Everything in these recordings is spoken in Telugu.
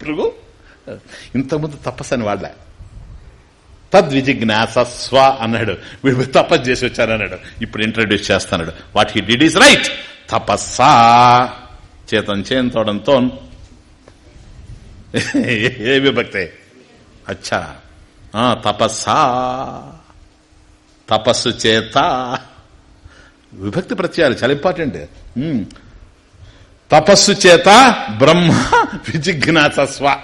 భృగు ఇంతకుముందు తపస్సు అని వాళ్ళ తద్విజిజ్ఞాసస్వ అన్నాడు వీడు తపస్సు చేసి వచ్చానన్నాడు ఇప్పుడు ఇంట్రడ్యూస్ చేస్తాడు what he did is right తపస్సా చేతం చేయంతోడంతో ఏ విభక్తే అచ్చా ఆ, తపస్సా తపస్సు చేత విభక్తి ప్రత్యయాలు చాలా ఇంపార్టెంట్ తపస్సు చేత బ్రహ్మ విజిజ్ఞాసస్వ.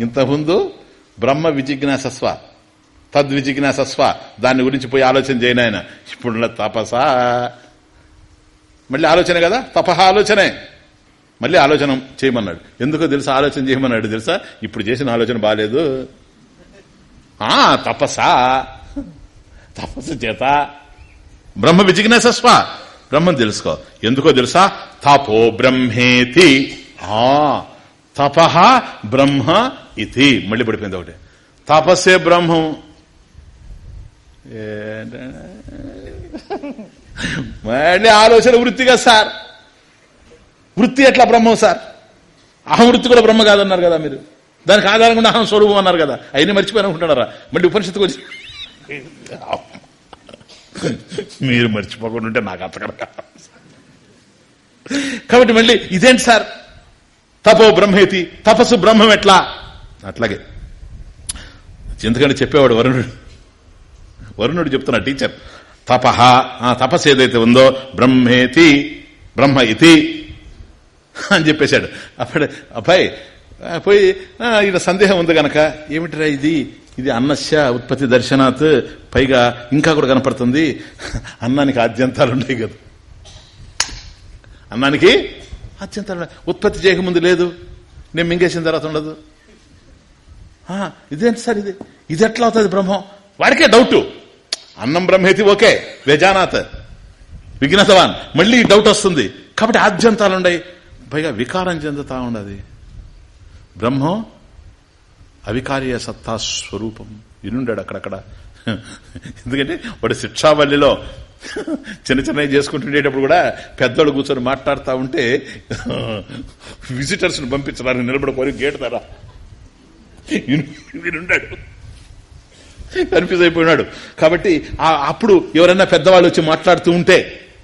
ఇంతకుముందు బ్రహ్మ విజిజ్ఞాసస్వ తద్విజిజ్ఞాసస్వ. దాని గురించి పోయి ఆలోచన చేయను ఆయన ఇప్పుడు తపస. మళ్ళీ ఆలోచన కదా? తపహ ఆలోచనే. మళ్ళీ ఆలోచన చేయమన్నాడు. ఎందుకో తెలుసా? ఆలోచన చేయమన్నాడు తెలుసా? ఇప్పుడు చేసిన ఆలోచన బాగాలేదు ఆ తపస. తపస్సు చేత. బ్రహ్మ విజిజ్ఞాసస్వ. బ్రహ్మం తెలుసుకో. ఎందుకో తెలుసా? తపో బ్రహ్మేతి. ఆ తపహ బ్రహ్మ ఇది మళ్ళీ పడిపోయింది ఒకటి. తపస్సే బ్రహ్మం. మళ్ళీ ఆలోచన వృత్తిగా సార్. వృత్తి ఎట్లా బ్రహ్మం సార్? అహం వృత్తి కూడా బ్రహ్మ కాదన్నారు కదా మీరు. దానికి ఆధారంగా అహం స్వరూపం అన్నారు కదా. అయినా మర్చిపోయి అనుకుంటున్నారా మళ్ళీ ఉపనిషత్తుకు వచ్చి మీరు మర్చిపోకుండా ఉంటే నాకు అతకడ కాబట్టి మళ్ళీ ఇదేంటి సార్? తపో బ్రహ్మేతి తపస్సు బ్రహ్మం ఎట్లా? అట్లాగే. ఎందుకంటే చెప్పేవాడు వరుణుడు. వరుణుడు చెప్తున్నా టీచర్. తపహ ఆ తపస్సు ఏదైతే ఉందో బ్రహ్మేతి బ్రహ్మ ఇతి అని చెప్పేశాడు. అప్పుడు అబ్బాయి పోయి ఇక్కడ సందేహం ఉంది గనక. ఏమిటిరా ఇది? ఇది అన్నస్య ఉత్పత్తి దర్శనాత్ పైగా ఇంకా కూడా కనపడుతుంది. అన్నానికి ఆద్యంతాలు ఉన్నాయి కదా. అన్నానికి ఆద్యంతాలు ఉత్పత్తి చేయకముందు లేదు. నేను మింగేసిన తర్వాత ఉండదు. ఇదేంటి సార్ ఇది? ఇది ఎట్లా అవుతుంది బ్రహ్మం? వాడికే డౌట్ అన్నం బ్రహ్మేతి ఓకే. వేజానాథ్. విఘ్నతవాన్. మళ్ళీ డౌట్ వస్తుంది. కాబట్టి ఆద్యంతాలు ఉన్నాయి పైగా వికారం చెందుతా ఉండదు బ్రహ్మం అవికార్య సత్తా స్వరూపం. ఇనుండాడు అక్కడక్కడ? ఎందుకంటే వాడు శిక్షావల్లిలో చిన్న చిన్నవి చేసుకుంటుండేటప్పుడు కూడా పెద్దోడు కూర్చొని మాట్లాడుతూ ఉంటే విజిటర్స్ను పంపించడానికి నిలబడుకొని గేట్ ధర వినుండాడు కన్ఫ్యూజ్ అయిపోయినాడు. కాబట్టి అప్పుడు ఎవరైనా పెద్దవాళ్ళు వచ్చి మాట్లాడుతూ ఉంటే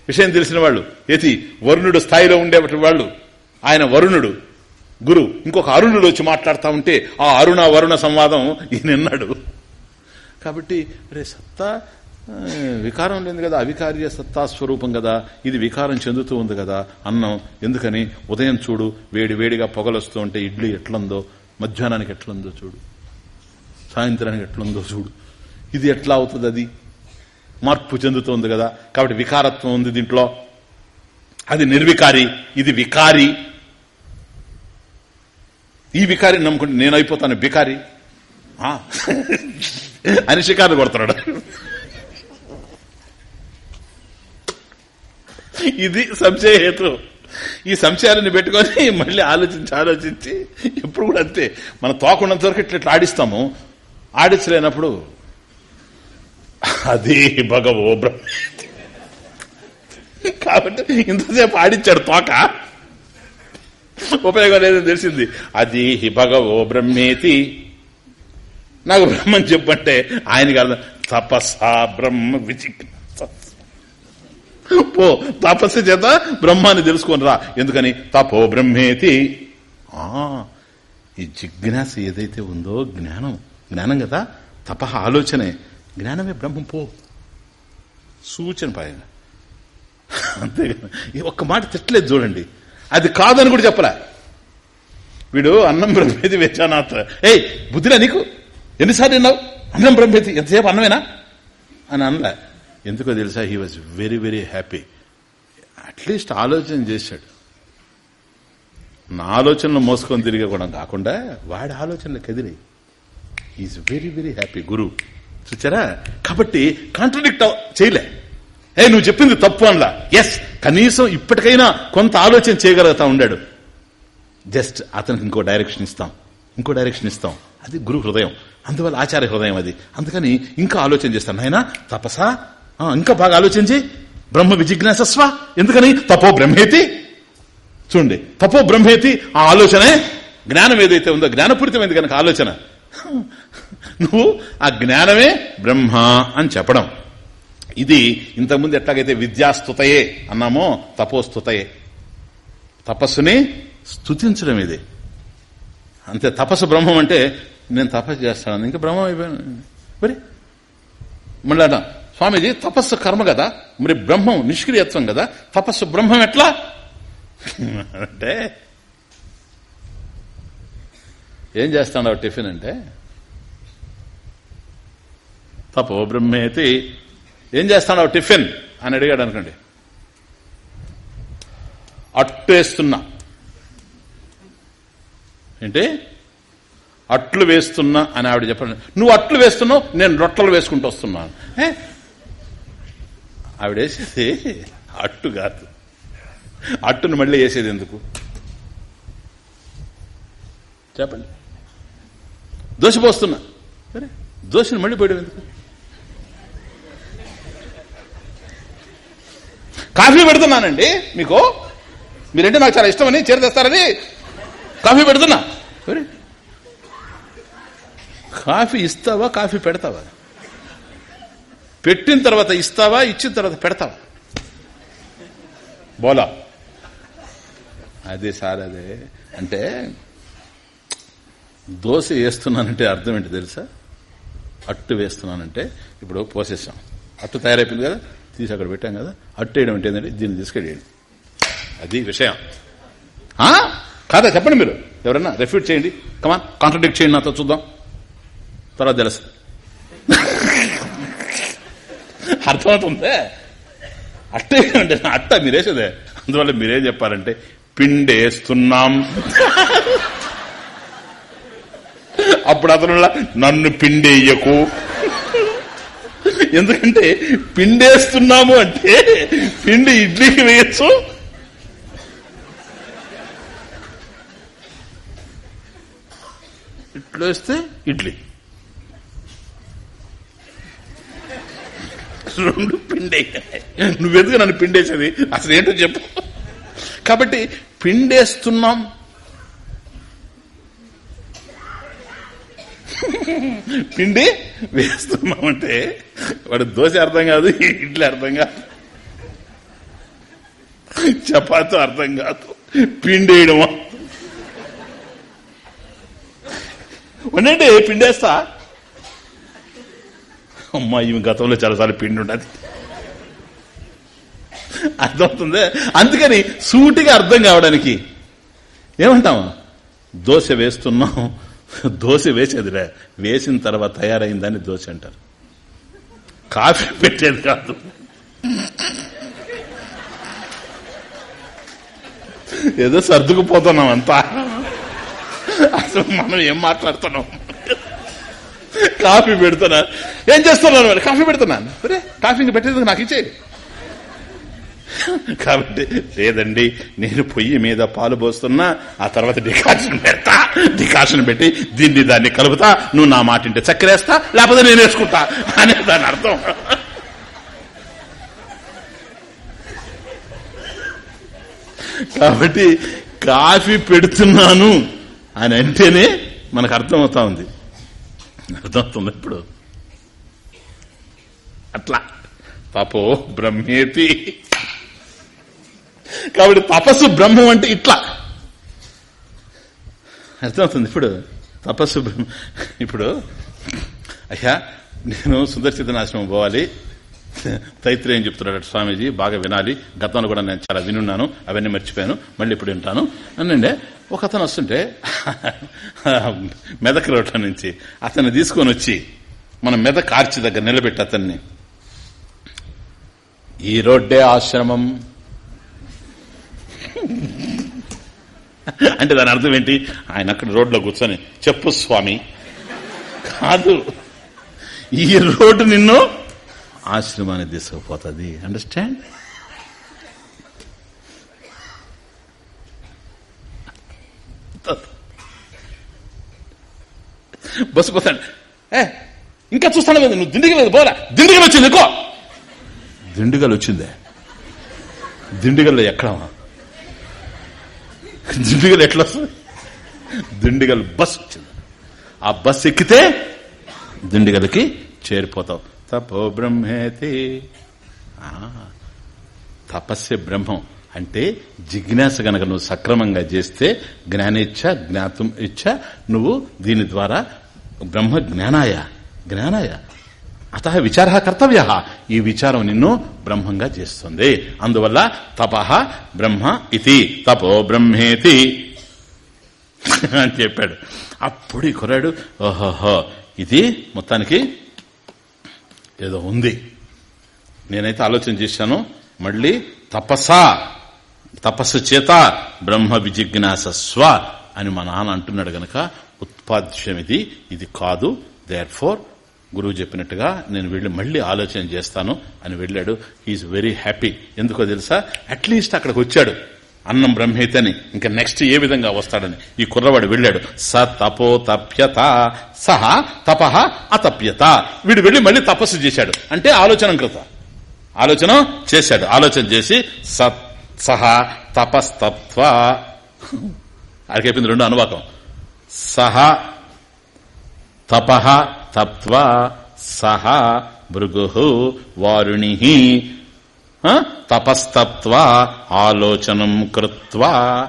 విషయం తెలిసిన వాళ్ళు ఏది వరుణుడు స్థాయిలో ఉండేటువంటి వాళ్ళు. ఆయన వరుణుడు. గురు ఇంకొక అరుణుడు వచ్చి మాట్లాడుతూ ఉంటే ఆ అరుణ వరుణ సంవాదం ఈయన విన్నాడు కాబట్టి రే సత్తా వికారం లేదు కదా అవికార్య సత్తా స్వరూపం కదా ఇది వికారం చెందుతూ ఉంది కదా అన్నం ఎందుకని? ఉదయం చూడు వేడి వేడిగా పొగలొస్తూ ఉంటే ఇడ్లీ ఎట్లుందో మధ్యాహ్నానికి ఎట్లుందో చూడు సాయంత్రానికి ఎట్లుందో చూడు. ఇది ఎట్లా అవుతుంది అది? మార్పు చెందుతోంది కదా కాబట్టి వికారత్వం ఉంది దీంట్లో. అది నిర్వికారి ఇది వికారి. ఈ వికారి నమ్ముకుంటే నేను అయిపోతాను బికారి ఆ. అని షికారు కొడుతున్నాడు. ఇది సంశయహేతు ఈ సంశయాన్ని పెట్టుకొని మళ్ళీ ఆలోచించి ఆలోచించి ఎప్పుడు కూడా అంతే. మనం తోకున్నంత వరకు ఇట్లా ఇట్లా ఆడిస్తాము. ఆడించలేనప్పుడు అది భగవో బ్రహ్మ. కాబట్టి ఇంతసేపు ఆడించాడు తోక. ఉపయోగం లేదని తెలిసింది. అది హి భగవో బ్రహ్మేతి. నాకు బ్రహ్మని చెప్పంటే ఆయనకి అర్థం తపస్సా బ్రహ్మ విచిక్ పో తపస్సు చేత బ్రహ్మాన్ని తెలుసుకొని రా. ఎందుకని? తపో బ్రహ్మేతి. ఆ ఈ జిజ్ఞాస ఏదైతే ఉందో జ్ఞానం జ్ఞానం కదా? తప ఆలోచనే. జ్ఞానమే బ్రహ్మం పో. సూచన పైన అంతే ఒక్క మాట తిట్టలేదు చూడండి. అది కాదని కూడా చెప్పలే. వీడు అన్నం బ్రహ్మేది వేచానాథ ఏయ్ బుద్ధిరా నీకు? ఎన్నిసార్లు విన్నావు? అన్నం బ్రహ్మేది ఎంతసేపు అన్నమేనా? అని అనలే. ఎందుకో తెలుసా he was very very happy at least ఆలోచన చేశాడు. నా ఆలోచనలు మోసుకొని తిరిగడం కాకుండా వాడి ఆలోచనలు కదిలి ఈజ్ వెరీ వెరీ హ్యాపీ గురు. చూచారా? కాబట్టి కాంట్రడిక్ట్ చేయలే. ఏ నువ్వు చెప్పింది తప్పు అనలా. ఎస్ కనీసం ఇప్పటికైనా కొంత ఆలోచన చేయగలుగుతా ఉండాడు. జస్ట్ అతనికి ఇంకో డైరెక్షన్ ఇస్తాం. ఇంకో డైరెక్షన్ ఇస్తాం. అది గురు హృదయం. అందువల్ల ఆచార్య హృదయం అది. అందుకని ఇంకా ఆలోచన చేస్తాను నాయన తపసా? ఆ, ఇంకా బాగా ఆలోచించి బ్రహ్మ విజిజ్ఞాసస్వ? ఎందుకని? తపో బ్రహ్మేతి. చూడండి తపో బ్రహ్మేతి ఆ ఆలోచనే జ్ఞానం ఏదైతే ఉందో జ్ఞానపూరితమైంది కనుక ఆలోచన. నువ్వు ఆ జ్ఞానమే బ్రహ్మ అని చెప్పడం. ఇది ఇంతకుముందు ఎట్లాగైతే విద్యాస్తుతయే అన్నామో తపోస్తుతయే తపస్సుని స్థుతించడం ఇది. అంతే తపస్సు బ్రహ్మం అంటే నేను తపస్సు చేస్తాను ఇంకా బ్రహ్మం అయిపోయాను. మరి? మళ్ళీ అన్నా, స్వామీజీ తపస్సు కర్మ కదా మరి బ్రహ్మం నిష్క్రియత్వం కదా తపస్సు బ్రహ్మం ఎట్లా? అంటే ఏం చేస్తాడు టిఫిన్ అంటే? తపో బ్రహ్మేతి ఏం చేస్తాడు టిఫిన్? అని అడిగాడు అనుకోండి. అట్టేస్తున్నా. ఏంటి? అట్లు వేస్తున్నా అని ఆవిడ చెప్పండి నువ్వు అట్లు వేస్తున్నావు నేను రొట్టెలు వేసుకుంటూ వస్తున్నాను ఆవిడ వేసేది అట్టు కాదు. అట్టును మళ్ళీ వేసేది ఎందుకు? చెప్పండి. దోశ పోస్తున్నా. సరే దోశను మళ్ళీ పోయడం ఎందుకు? కాఫీ పెడుతున్నానండి. మీకు? మీరంటే నాకు చాలా ఇష్టమని చేరు తెస్తారని కాఫీ పెడుతున్నా. కాఫీ ఇస్తావా కాఫీ పెడతావా? పెట్టిన తర్వాత ఇస్తావా ఇచ్చిన తర్వాత పెడతావా? బోలా. అదే సార్ అదే. అంటే దోశ వేస్తున్నానంటే అర్థం ఏంటి తెలుసా? అట్టు వేస్తున్నానంటే ఇప్పుడు పోసేసాం. అట్టు తయారైపోయింది కదా? తీసి అక్కడ పెట్టాం కదా అట్టు వేయడం అంటే ఏంటంటే దీన్ని తీసుకెళ్ళేయండి. అది విషయం. ఆ? కాదా చెప్పండి మీరు. ఎవరన్నా రెఫ్యూట్ చేయండి. కమాన్ కాంట్రడిక్ట్ చేయండి నాతో చూద్దాం. తర్వాత తెలుస్తుంది. అర్థమవుతుందే? అట్టే అంటే అట్ట మీరేసేదే. అందువల్ల మీరేం చెప్పారంటే పిండేస్తున్నాం. అప్పుడు అతను నన్ను పిండేయకు. ఎందుకంటే పిండేస్తున్నాము అంటే పిండి ఇడ్లీకి వేయచ్చు. ఇట్లా వేస్తే ఇడ్లీ. రెండు పిండే. నువ్వెందుకు నన్ను పిండేసేది? అసలు ఏంటో చెప్పు. కాబట్టి పిండేస్తున్నాం. పిండి వేస్తున్నాం అంటే వాడు దోశ అర్థం కాదు ఇడ్లీ అర్థం కాదు. చపాతీ అర్థం కాదు. పిండి ఉండండి పిండేస్తా అమ్మా ఈమె గతంలో చాలాసార్లు పిండి ఉండదు అర్థమవుతుంది? అందుకని సూటిగా అర్థం కావడానికి ఏమంటాము దోశ వేస్తున్నాం. దోశ వేసేదిరా. వేసిన తర్వాత తయారైందని దోశ అంటారు. కాఫీ పెట్టేది కాదు. ఏదో సర్దుకుపోతున్నాం అంతా. అసలు మనం ఏం మాట్లాడుతున్నాం? కాఫీ పెడుతున్నా. ఏం చేస్తున్నాను మరి? కాఫీ పెడుతున్నాను. కాఫీ ఇంక పెట్టేది నాకు ఇచ్చేది కాబట్టి లేదండి నేను పొయ్యి మీద పాలు పోస్తున్నా ఆ తర్వాత డికాషన్ పెడతా డికాషన్ పెట్టి దీన్ని దాన్ని కలుపుతా నువ్వు నా మాటింటే చక్కెరేస్తా లేకపోతే నేను వేసుకుంటా అనే దాని అర్థం. కాబట్టి కాఫీ పెడుతున్నాను అని అంటేనే మనకు అర్థమవుతా ఉంది. అర్థమవుతుంది ఇప్పుడు. అట్లా. పాపో బ్రహ్మేతి. కాబట్టి తపస్సు బ్రహ్మం అంటే ఇట్లా. అర్థమవుతుంది ఇప్పుడు? తపస్సు బ్రహ్మ ఇప్పుడు అయ్యా నేను సుదర్శితనాశ్రమం పోవాలి. తైత్రేయం చెప్తున్నాడు స్వామీజీ బాగా వినాలి. గతంలో కూడా నేను చాలా వినున్నాను అవన్నీ మర్చిపోయాను మళ్ళీ ఇప్పుడు వింటాను. అనండి ఒక అతను వస్తుంటే మెదక్ రోడ్ల నుంచి అతన్ని తీసుకొని వచ్చి మన మెదక్ ఆర్చి దగ్గర నిలబెట్టి అతన్ని. ఈ రోడ్డే ఆశ్రమం. అంటే దాని అర్థం ఏంటి? ఆయన అక్కడ రోడ్లో కూర్చొని చెప్పు స్వామి. కాదు. ఈ రోడ్డు నిన్ను ఆశ్రమాన్ని తీసుకుపోతుంది. అండర్స్టాండ్ బస్సు పోతాడు. ఏ ఇంకా చూస్తాను కదా నువ్వు దిండుగా లేదు పోరా. దిండుగలు వచ్చింది ఎక్కువ దిండుగలు వచ్చిందే. దిండుగల్లో ఎక్కడమా దిండిగల్ ఎట్లా వస్తుంది దిండిగల్ బస్ వచ్చింది. ఆ బస్ ఎక్కితే దిండిగలకి చేరిపోతావు. తపో బ్రహ్మేతి. ఆ, తపస్య బ్రహ్మం. అంటే జిజ్ఞాస గనక నువ్వు సక్రమంగా చేస్తే జ్ఞానేచ్ఛ జ్ఞాతం ఇచ్చ నువ్వు దీని ద్వారా బ్రహ్మ జ్ఞానాయ జ్ఞానాయ. అత విచార కర్తవ్య. ఈ విచారం నిన్ను బ్రహ్మంగా చేస్తుంది. అందువల్ల తప బ్రహ్మ ఇది. తపో బ్రహ్మేతి. అని చెప్పాడు. అప్పుడు ఈ కుర్రాడు ఓహోహో ఇది మొత్తానికి ఏదో ఉంది. నేనైతే ఆలోచన చేశాను మళ్ళీ తపస్స తపస్సు చేత బ్రహ్మ విజిజ్ఞాసస్వ అని మా నాన్న అంటున్నాడు గనక ఉత్పాద్యం ఇది ఇది కాదు దేర్ ఫోర్ గురువు చెప్పినట్టుగా నేను వెళ్ళి మళ్ళీ ఆలోచన చేస్తాను అని వెళ్ళాడు. హీఈస్ వెరీ హ్యాపీ ఎందుకో తెలుసా? అట్లీస్ట్ అక్కడికి వచ్చాడు. అన్నం బ్రహ్మేతని. ఇంకా నెక్స్ట్ ఏ విధంగా వస్తాడని. ఈ కుర్రవాడు వెళ్ళాడు. స తపో తప్యత. సహ తప అతప్యత. వీడు వెళ్ళి మళ్ళీ తపస్సు చేశాడు. అంటే ఆలోచన కృత. ఆలోచన చేశాడు. ఆలోచన చేసి సత్ సహ తపస్తత్వ అడిగైపోయింది రెండు అనువాకం. సహ తప తత్వ సహ భృగు వారుణి. ఆ, తపస్తత్వ ఆలోచనం కృత్వా.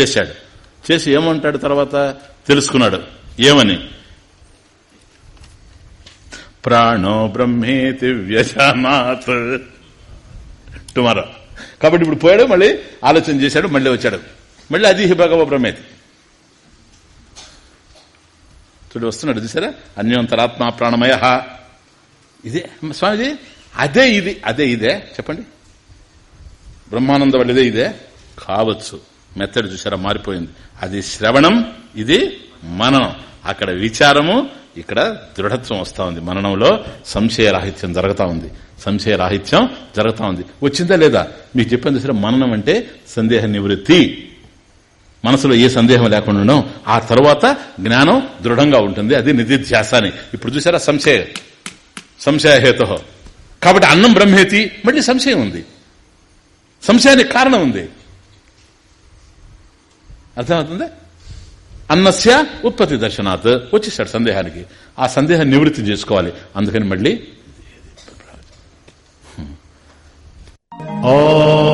చేశాడు. చేసి ఏమంటాడు తర్వాత? తెలుసుకున్నాడు. ఏమని? ప్రాణో బ్రహ్మేతి వ్యజనాత్. టుమారో. కాబట్టి ఇప్పుడు పోయాడు మళ్ళీ ఆలోచన చేశాడు మళ్ళీ వచ్చాడు. మళ్ళీ అదిహి భగవ బ్రహ్మేతి. చూడు వస్తున్నాడు. చూసారా? అన్యోంతరాత్మ ప్రాణమయ. ఇదే స్వామిజీ అదే ఇది అదే ఇదే. చెప్పండి. బ్రహ్మానంద వాళ్ళదే ఇదే. కావచ్చు. మెత్తడు చూసారా? మారిపోయింది. అది శ్రవణం ఇది మననం. అక్కడ విచారము ఇక్కడ దృఢత్వం వస్తా ఉంది. మననంలో సంశయ రాహిత్యం ఉంది. సంశయ రాహిత్యం ఉంది. వచ్చిందా లేదా? మీకు చెప్పాను చూసారా? మననం అంటే సందేహ నివృత్తి. మనసులో ఏ సందేహం లేకుండా ఉండడం ఆ తర్వాత జ్ఞానం దృఢంగా ఉంటుంది. అది నిధిధ్యాస అని ఇప్పుడు చూసారా? సంశయ. సంశయహేతు. కాబట్టి అన్నం బ్రహ్మేతి మళ్ళీ సంశయం ఉంది. సంశయానికి కారణం ఉంది. అర్థమవుతుంది? అన్నస్య ఉత్పత్తి దర్శనాత్. వచ్చేసాడు సందేహానికి. ఆ సందేహం నివృత్తి చేసుకోవాలి. అందుకని మళ్ళీ ॐ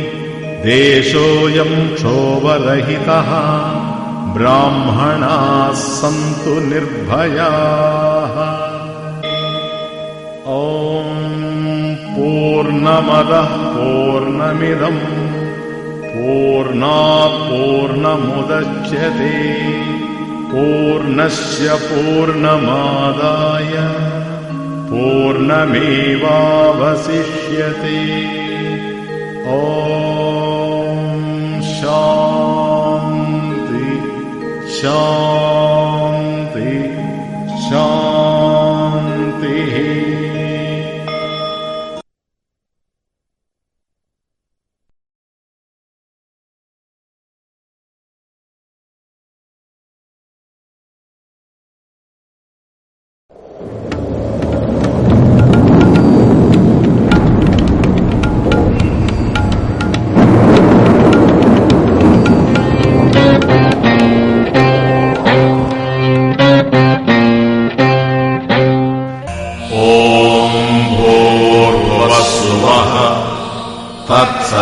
देशोऽयम् क्षोभरहितः ब्राह्मणाः सन्तु निर्भयाः। ॐ पूर्णमदः पूर्णमिदम् पूर्णात् पूर्णमुदच्यते पूर्णस्य पूर्णमादाय पूर्णमेवावशिष्यते। ॐ शान्ति शान्तिः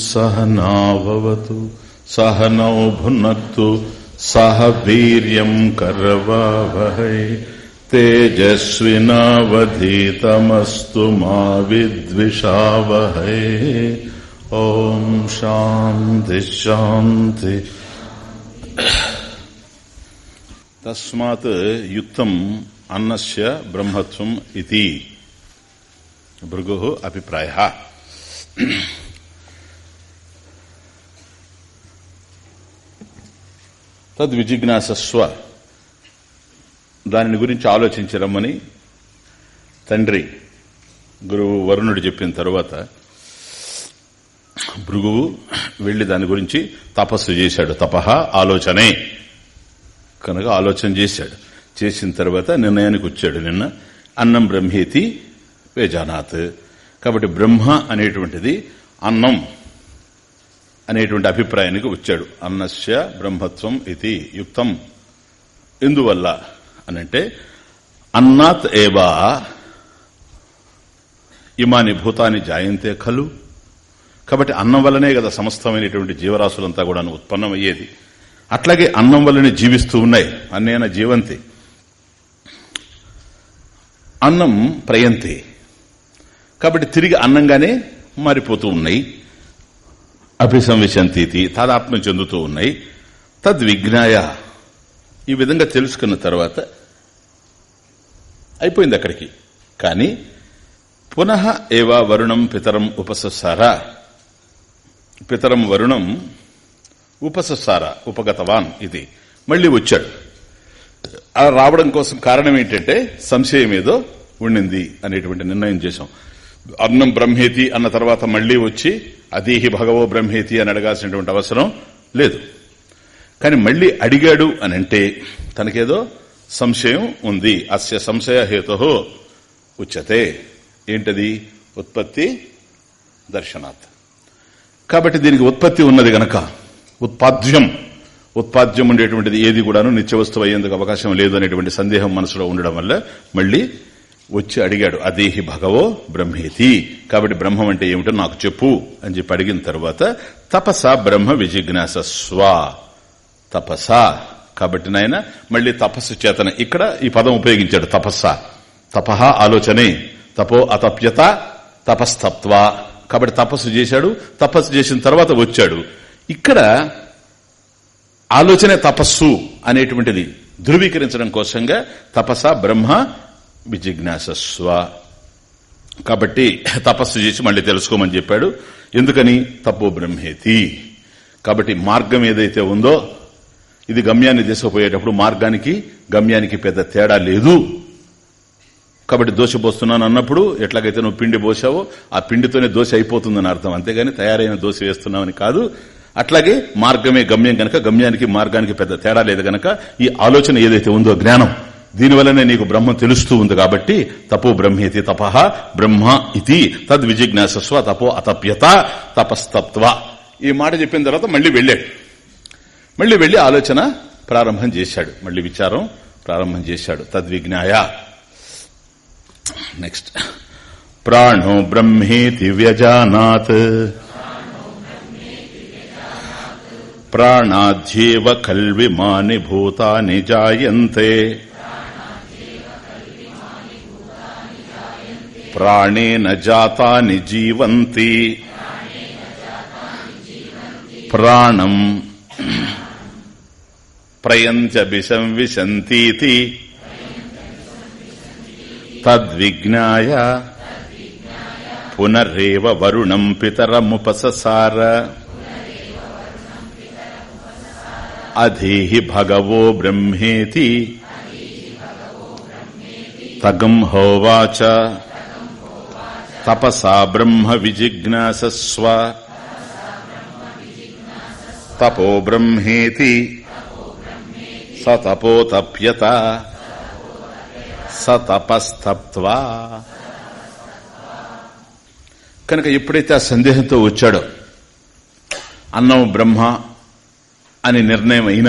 सहनावतु सहनौ भुनक्तु सह वीर्यम् करवावहै। तेजस्विनावधीतमस्तु मा वह ॐ शान्ति शान्ति। तस्मात् युक्तम् अन्नस्य ब्रह्मत्वम् इति। भृगुः अभिप्रायः। తద్విజిజ్ఞాసస్వ దానిని గురించి ఆలోచించరమ్మని తండ్రి గురువు వరుణుడు చెప్పిన తరువాత భృగువు వెళ్ళి దాని గురించి తపస్సు చేశాడు. తపహ ఆలోచనే. కనుక ఆలోచన చేశాడు. చేసిన తర్వాత నిర్ణయానికి వచ్చాడు నిన్న. అన్నం బ్రహ్మేతి వేజానాథ్ కాబట్టి బ్రహ్మ అనేటువంటిది అన్నం. అనేటువంటి అభిప్రాయానికి వచ్చాడు. అన్నస్య బ్రహ్మత్వం ఇది యుక్తం. ఎందువల్ల అనంటే అన్నాత్ ఏవా ఇమాని భూతాన్ని జాయంతే ఖలు. కాబట్టి అన్నం వల్లనే కదా సమస్తమైనటువంటి జీవరాశులంతా కూడా ఉత్పన్నమయ్యేది. అట్లాగే అన్నం వల్లనే జీవిస్తూ ఉన్నాయి. అన్నేన జీవంతి. అన్నం ప్రయంతి. కాబట్టి తిరిగి అన్నంగానే మారిపోతూ ఉన్నాయి. అభిసంవిశంతీతి తాదాత్మ్యం చెందుతూ ఉన్నాయి. తద్విజ్ఞాయ. ఈ విధంగా తెలుసుకున్న తర్వాత అయిపోయింది అక్కడికి. కానీ పునః ఏవా వరుణం పితరం ఉపససారా? పితరం వరుణం ఉపససార ఉపగతవాన్ ఇది. మళ్ళీ వచ్చాడు. అలా రావడం కోసం కారణం ఏంటంటే సంశయం ఏదో ఉండింది అనేటువంటి నిర్ణయం చేశాం. అన్నం బ్రహ్మేతి అన్న తర్వాత మళ్ళీ వచ్చి అదీహి భగవో బ్రహ్మేతి అని అడగాల్సినటువంటి అవసరం లేదు. కానీ మళ్ళీ అడిగాడు అని అంటే తనకేదో సంశయం ఉంది. అస్య సంశయ హేతు ఉచ్యతే. ఏంటది? ఉత్పత్తి దర్శనాత్. కాబట్టి దీనికి ఉత్పత్తి ఉన్నది గనక ఉత్పాద్యం ఉత్పాద్యం ఉండేటువంటిది ఏది కూడాను నిత్య వస్తువు అయ్యేందుకు అవకాశం లేదు అనేటువంటి సందేహం మనసులో ఉండడం వల్ల మళ్ళీ వచ్చి అడిగాడు అదేహి భగవో బ్రహ్మేతి? కాబట్టి బ్రహ్మం అంటే ఏమిటో నాకు చెప్పు. అని చెప్పి అడిగిన తర్వాత తపస బ్రహ్మ విజిజ్ఞాస స్వ. తపస? కాబట్టి నాయన మళ్ళీ తపస్సు చేతన ఇక్కడ ఈ పదం ఉపయోగించాడు తపస్స. తపహ ఆలోచనే తపో అతప్యత తపస్తత్వ. కాబట్టి తపస్సు చేశాడు తపస్సు చేసిన తర్వాత వచ్చాడు. ఇక్కడ ఆలోచనే తపస్సు అనేటువంటిది ధృవీకరించడం కోసంగా తపస బ్రహ్మ విజిజ్ఞాసస్వ కాబట్టి తపస్సు చేసి మళ్ళీ తెలుసుకోమని చెప్పాడు. ఎందుకని? తపో బ్రహ్మేతి. కాబట్టి మార్గం ఏదైతే ఉందో ఇది గమ్యాన్ని తీసుకుపోయేటప్పుడు మార్గానికి గమ్యానికి పెద్ద తేడా లేదు. కాబట్టి దోశ పోస్తున్నాను అన్నప్పుడు ఎట్లాగైతే నువ్వు పిండి పోసావో ఆ పిండితోనే దోశ అయిపోతుందని అర్థం. అంతేగాని తయారైన దోశ వేస్తున్నామని కాదు. అట్లాగే మార్గమే గమ్యం గనక గమ్యానికి మార్గానికి పెద్ద తేడా లేదు గనక ఈ ఆలోచన ఏదైతే ఉందో జ్ఞానం. దీనివల్లనే నీకు బ్రహ్మ తెలుస్తూ ఉంది కాబట్టి తపో బ్రహ్మేతి తప బ్రహ్మ ఇది తద్ విజిజ్ఞాసస్వ తపో అతప్యత తపస్తత్వ ఈ మాట చెప్పిన తర్వాత మళ్ళీ వెళ్ళాడు మళ్ళీ వెళ్ళి ఆలోచన ప్రారంభం చేశాడు. మళ్ళీ విచారం ప్రారంభం చేశాడు. తద్విజ్ఞాయ నెక్స్ట్ ప్రాణో బ్రహ్మేతి వ్యజానాత్. ప్రాణాధ్యేవ కల్విమాని భూతాని జాయంతే. ప్రాణేన జాతాని జీవంతి. ప్రాణం ప్రయంత్య విషం విశంతీతి తద్విజ్ఞాయ పునరేవ వరుణం పితరముపససార. అధీహి భగవో బ్రహ్మేతి. తగం హోవాచ తపసా బ్రహ్మ విజిజ్ఞాసస్వ. తపో బ్రహ్మేతి. స తపోతప్యత స తపస్తప్వా కనుక ఎప్పుడైతే ఆ సందేహంతో వచ్చాడో అన్నం బ్రహ్మ అని నిర్ణయం అయినా